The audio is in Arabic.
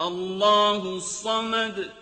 الله الصمد